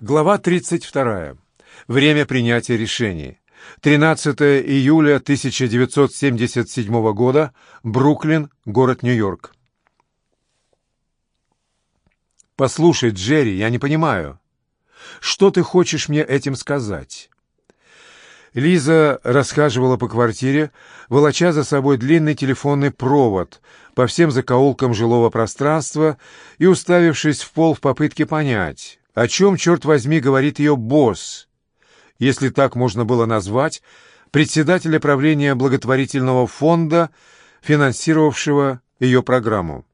Глава 32. Время принятия решений. 13 июля 1977 года. Бруклин, город Нью-Йорк. «Послушай, Джерри, я не понимаю. Что ты хочешь мне этим сказать?» Лиза расхаживала по квартире, волоча за собой длинный телефонный провод по всем закоулкам жилого пространства и уставившись в пол в попытке понять, о чем, черт возьми, говорит ее босс, если так можно было назвать, председателя правления благотворительного фонда, финансировавшего ее программу.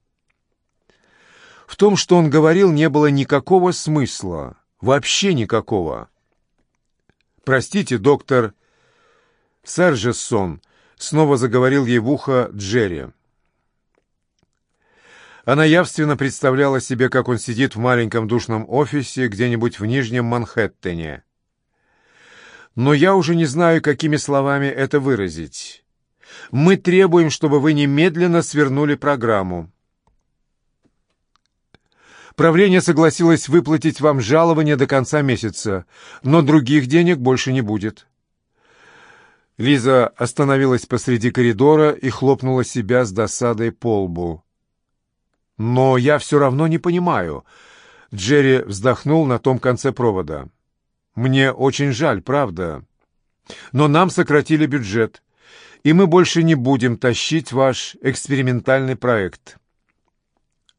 В том, что он говорил, не было никакого смысла, вообще никакого. «Простите, доктор Сержессон», — снова заговорил ей в ухо Джерри. Она явственно представляла себе, как он сидит в маленьком душном офисе где-нибудь в Нижнем Манхэттене. Но я уже не знаю, какими словами это выразить. Мы требуем, чтобы вы немедленно свернули программу. Правление согласилось выплатить вам жалование до конца месяца, но других денег больше не будет. Лиза остановилась посреди коридора и хлопнула себя с досадой по лбу. «Но я все равно не понимаю». Джерри вздохнул на том конце провода. «Мне очень жаль, правда. Но нам сократили бюджет, и мы больше не будем тащить ваш экспериментальный проект».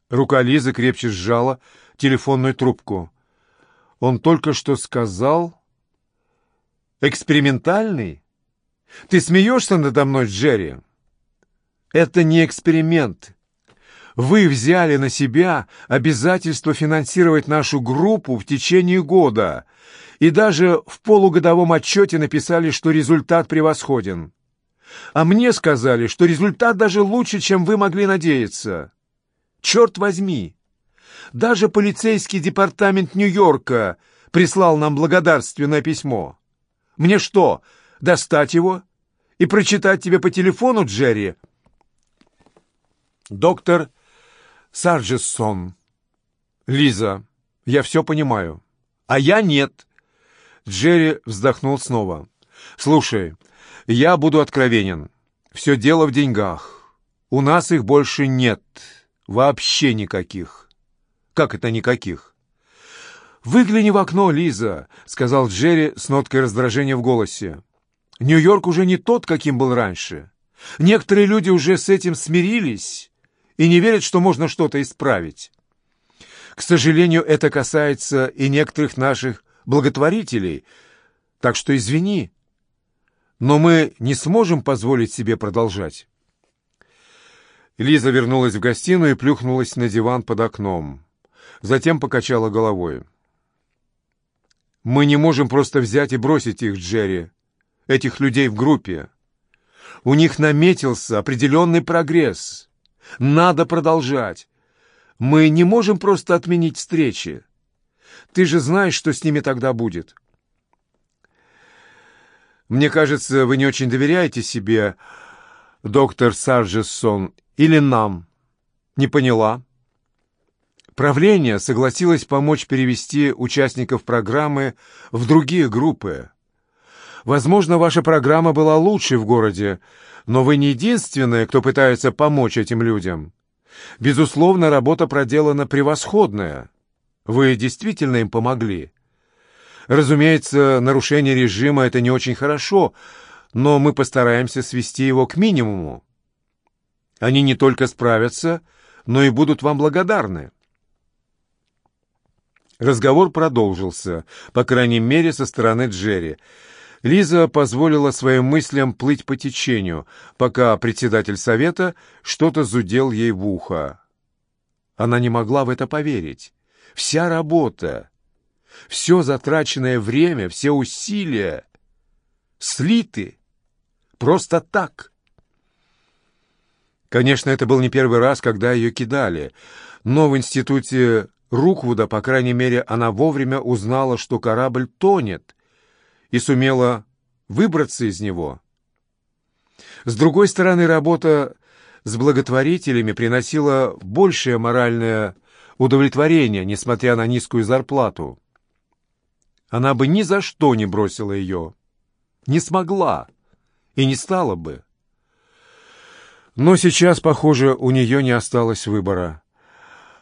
Рука Лизы крепче сжала телефонную трубку. Он только что сказал... «Экспериментальный? Ты смеешься надо мной, Джерри?» «Это не эксперимент. Вы взяли на себя обязательство финансировать нашу группу в течение года и даже в полугодовом отчете написали, что результат превосходен. А мне сказали, что результат даже лучше, чем вы могли надеяться. Черт возьми! Даже полицейский департамент Нью-Йорка прислал нам благодарственное письмо. Мне что, достать его и прочитать тебе по телефону, Джерри? Доктор Сарджессон. Лиза, я все понимаю. А я нет. Джерри вздохнул снова. Слушай, я буду откровенен. Все дело в деньгах. У нас их больше нет. Вообще никаких. Как это никаких? «Выгляни в окно, Лиза», — сказал Джерри с ноткой раздражения в голосе. «Нью-Йорк уже не тот, каким был раньше. Некоторые люди уже с этим смирились и не верят, что можно что-то исправить. К сожалению, это касается и некоторых наших благотворителей, так что извини, но мы не сможем позволить себе продолжать. Лиза вернулась в гостиную и плюхнулась на диван под окном. Затем покачала головой. «Мы не можем просто взять и бросить их, Джерри, этих людей в группе. У них наметился определенный прогресс». Надо продолжать. Мы не можем просто отменить встречи. Ты же знаешь, что с ними тогда будет. Мне кажется, вы не очень доверяете себе, доктор Сарджессон, или нам. Не поняла. Правление согласилось помочь перевести участников программы в другие группы. Возможно, ваша программа была лучшей в городе, но вы не единственные, кто пытается помочь этим людям. Безусловно, работа проделана превосходная. Вы действительно им помогли. Разумеется, нарушение режима — это не очень хорошо, но мы постараемся свести его к минимуму. Они не только справятся, но и будут вам благодарны. Разговор продолжился, по крайней мере, со стороны Джерри. Лиза позволила своим мыслям плыть по течению, пока председатель совета что-то зудел ей в ухо. Она не могла в это поверить. Вся работа, все затраченное время, все усилия слиты просто так. Конечно, это был не первый раз, когда ее кидали, но в институте Руквуда, по крайней мере, она вовремя узнала, что корабль тонет, и сумела выбраться из него. С другой стороны, работа с благотворителями приносила большее моральное удовлетворение, несмотря на низкую зарплату. она бы ни за что не бросила ее. Не смогла и не стала бы. Но сейчас, похоже, у нее не осталось выбора.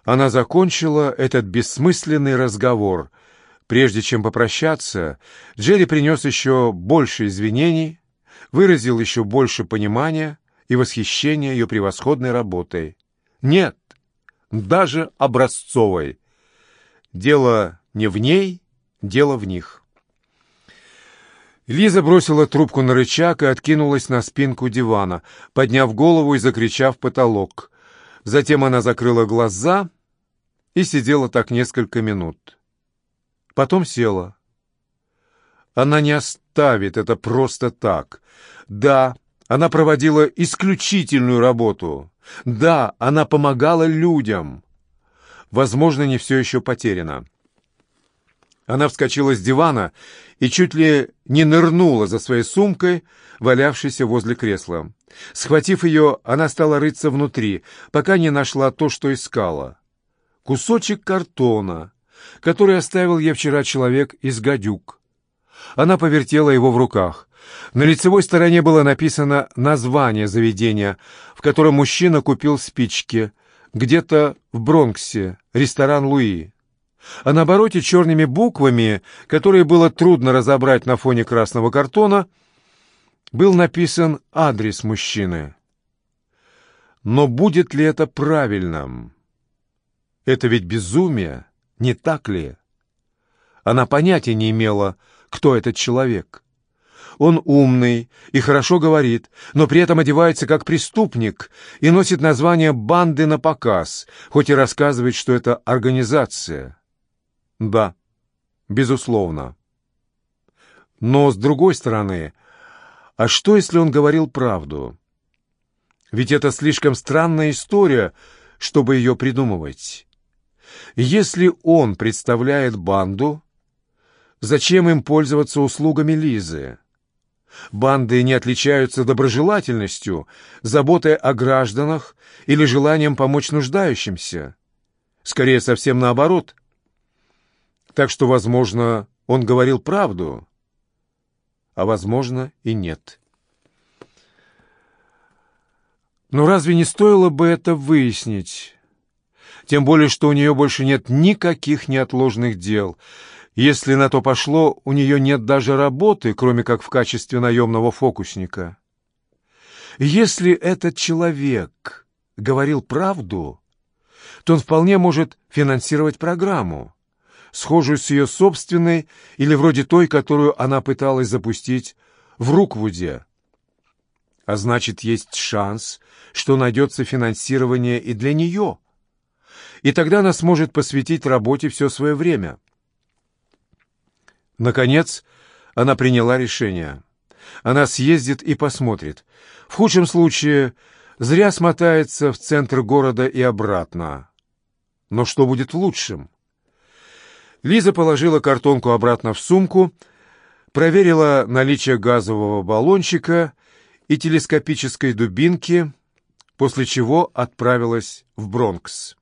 Она закончила этот бессмысленный разговор. Прежде чем попрощаться, Джерри принес еще больше извинений, выразил еще больше понимания и восхищения ее превосходной работой. Нет, даже образцовой. Дело не в ней, дело в них. Лиза бросила трубку на рычаг и откинулась на спинку дивана, подняв голову и закричав потолок. Затем она закрыла глаза и сидела так несколько минут. Потом села. Она не оставит это просто так. Да, она проводила исключительную работу. Да, она помогала людям. Возможно, не все еще потеряно. Она вскочила с дивана и чуть ли не нырнула за своей сумкой, валявшейся возле кресла. Схватив ее, она стала рыться внутри, пока не нашла то, что искала. Кусочек картона, который оставил ей вчера человек из гадюк. Она повертела его в руках. На лицевой стороне было написано название заведения, в котором мужчина купил спички, где-то в Бронксе, ресторан «Луи» а на обороте черными буквами, которые было трудно разобрать на фоне красного картона, был написан адрес мужчины. Но будет ли это правильным? Это ведь безумие, не так ли? Она понятия не имела, кто этот человек. Он умный и хорошо говорит, но при этом одевается как преступник и носит название банды на показ, хоть и рассказывает, что это организация. Да, безусловно. Но, с другой стороны, а что, если он говорил правду? Ведь это слишком странная история, чтобы ее придумывать. Если он представляет банду, зачем им пользоваться услугами Лизы? Банды не отличаются доброжелательностью, заботой о гражданах или желанием помочь нуждающимся. Скорее, совсем наоборот – так что, возможно, он говорил правду, а, возможно, и нет. Но разве не стоило бы это выяснить? Тем более, что у нее больше нет никаких неотложных дел. Если на то пошло, у нее нет даже работы, кроме как в качестве наемного фокусника. Если этот человек говорил правду, то он вполне может финансировать программу схожую с ее собственной или вроде той, которую она пыталась запустить в Руквуде. А значит, есть шанс, что найдется финансирование и для нее. И тогда она сможет посвятить работе все свое время. Наконец, она приняла решение. Она съездит и посмотрит. В худшем случае зря смотается в центр города и обратно. Но что будет в лучшем? Лиза положила картонку обратно в сумку, проверила наличие газового баллончика и телескопической дубинки, после чего отправилась в Бронкс.